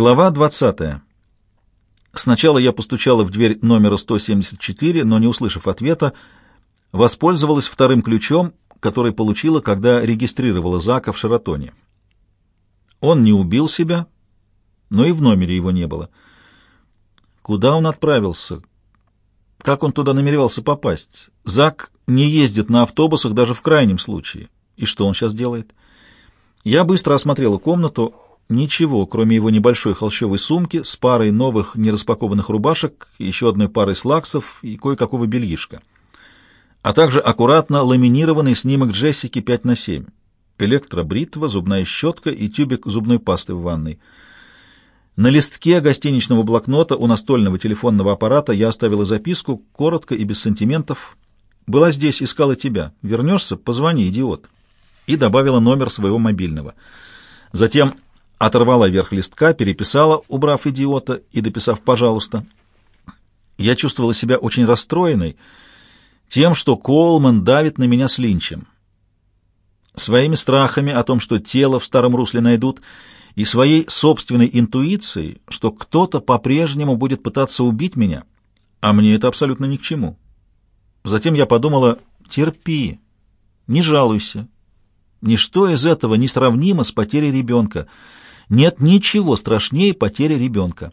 Глава 20. Сначала я постучала в дверь номера 174, но, не услышав ответа, воспользовалась вторым ключом, который получила, когда регистрировала Зака в Шератоне. Он не убил себя, но и в номере его не было. Куда он отправился? Как он туда намеревался попасть? Зак не ездит на автобусах даже в крайнем случае. И что он сейчас делает? Я быстро осмотрела комнату. Ничего, кроме его небольшой холщовой сумки с парой новых нераспакованных рубашек, еще одной парой слаксов и кое-какого бельишка. А также аккуратно ламинированный снимок Джессики 5 на 7. Электробритва, зубная щетка и тюбик зубной пасты в ванной. На листке гостиничного блокнота у настольного телефонного аппарата я оставила записку, коротко и без сантиментов. «Была здесь, искала тебя. Вернешься? Позвони, идиот». И добавила номер своего мобильного. Затем оторвала верх листка, переписала, убрав идиота и дописав «пожалуйста». Я чувствовала себя очень расстроенной тем, что Колман давит на меня с линчем. Своими страхами о том, что тело в старом русле найдут, и своей собственной интуицией, что кто-то по-прежнему будет пытаться убить меня, а мне это абсолютно ни к чему. Затем я подумала, терпи, не жалуйся. Ничто из этого не сравнимо с потерей ребенка. Нет ничего страшнее потери ребенка.